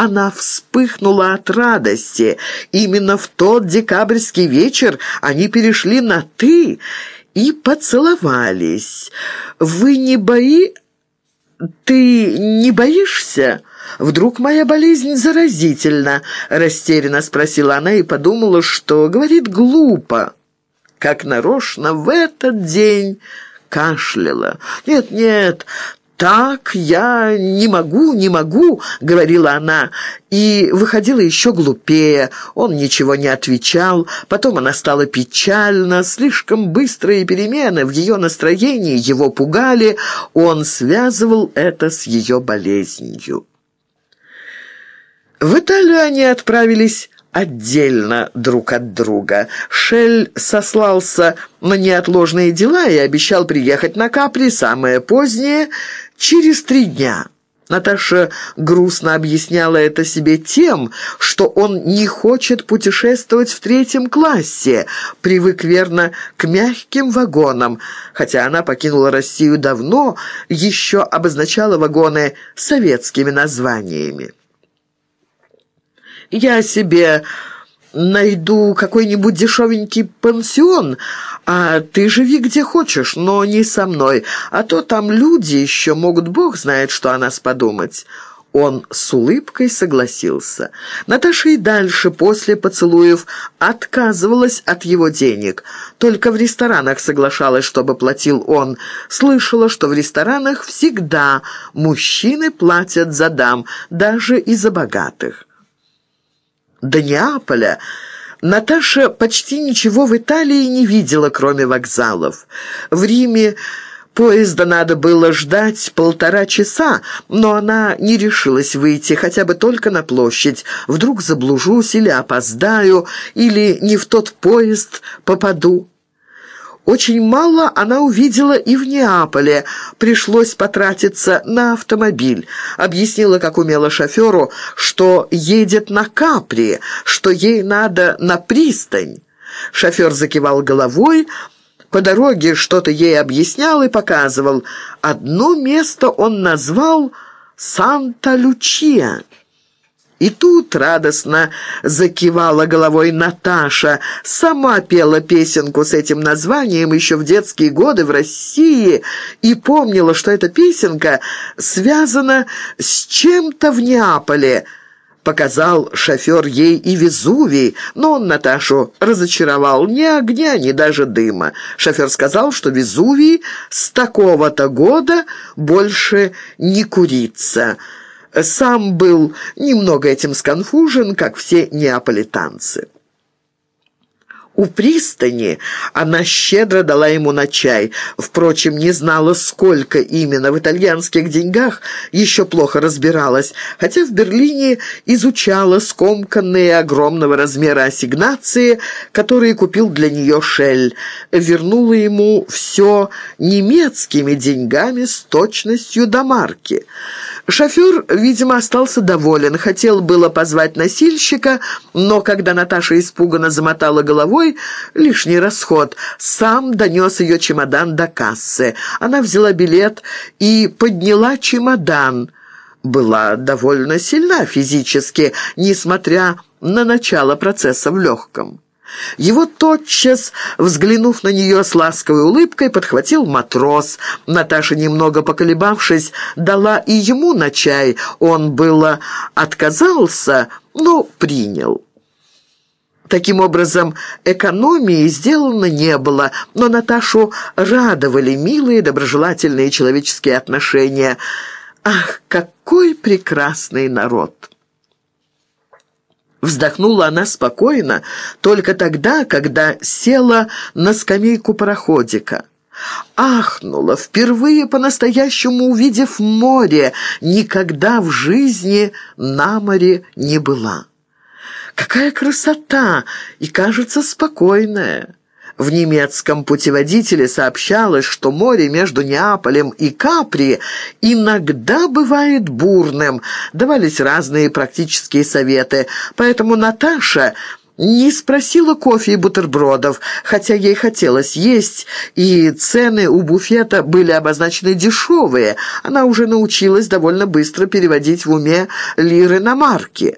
Она вспыхнула от радости. Именно в тот декабрьский вечер они перешли на «ты» и поцеловались. «Вы не бои...» «Ты не боишься?» «Вдруг моя болезнь заразительна?» – растерянно спросила она и подумала, что говорит глупо. Как нарочно в этот день кашляла. «Нет, нет, так я не могу, не могу», — говорила она, и выходила еще глупее. Он ничего не отвечал. Потом она стала печальна. Слишком быстрые перемены в ее настроении его пугали. Он связывал это с ее болезнью. В Италию они отправились отдельно друг от друга. Шель сослался на неотложные дела и обещал приехать на Капри самое позднее, через три дня. Наташа грустно объясняла это себе тем, что он не хочет путешествовать в третьем классе, привык верно к мягким вагонам, хотя она покинула Россию давно, еще обозначала вагоны советскими названиями. Я себе найду какой-нибудь дешевенький пансион, а ты живи где хочешь, но не со мной, а то там люди еще могут, бог знает, что о нас подумать». Он с улыбкой согласился. Наташа и дальше, после поцелуев, отказывалась от его денег. Только в ресторанах соглашалась, чтобы платил он. Слышала, что в ресторанах всегда мужчины платят за дам, даже и за богатых до Неаполя Наташа почти ничего в Италии не видела, кроме вокзалов. В Риме поезда надо было ждать полтора часа, но она не решилась выйти хотя бы только на площадь. Вдруг заблужусь или опоздаю, или не в тот поезд попаду. Очень мало она увидела и в Неаполе. Пришлось потратиться на автомобиль. Объяснила, как умела шоферу, что едет на Капри, что ей надо на пристань. Шофер закивал головой, по дороге что-то ей объяснял и показывал. Одно место он назвал «Санта-Лючия». И тут радостно закивала головой Наташа. Сама пела песенку с этим названием еще в детские годы в России и помнила, что эта песенка связана с чем-то в Неаполе. Показал шофер ей и Везувий, но он Наташу разочаровал. Ни огня, ни даже дыма. Шофер сказал, что Везувий с такого-то года больше не курится сам был немного этим сконфужен, как все неаполитанцы. У пристани она щедро дала ему на чай. Впрочем, не знала, сколько именно в итальянских деньгах, еще плохо разбиралась, хотя в Берлине изучала скомканные огромного размера ассигнации, которые купил для нее Шель. Вернула ему все немецкими деньгами с точностью до марки. Шофер, видимо, остался доволен, хотел было позвать носильщика, но когда Наташа испуганно замотала головой, лишний расход, сам донес ее чемодан до кассы. Она взяла билет и подняла чемодан. Была довольно сильна физически, несмотря на начало процесса в легком. Его тотчас, взглянув на нее с ласковой улыбкой, подхватил матрос. Наташа, немного поколебавшись, дала и ему на чай. Он было отказался, но принял. Таким образом, экономии сделано не было, но Наташу радовали милые, доброжелательные человеческие отношения. Ах, какой прекрасный народ! Вздохнула она спокойно, только тогда, когда села на скамейку пароходика. Ахнула, впервые по-настоящему увидев море, никогда в жизни на море не была. Какая красота! И, кажется, спокойная. В немецком путеводителе сообщалось, что море между Неаполем и Капри иногда бывает бурным. Давались разные практические советы, поэтому Наташа не спросила кофе и бутербродов, хотя ей хотелось есть, и цены у буфета были обозначены дешевые. Она уже научилась довольно быстро переводить в уме лиры на марки.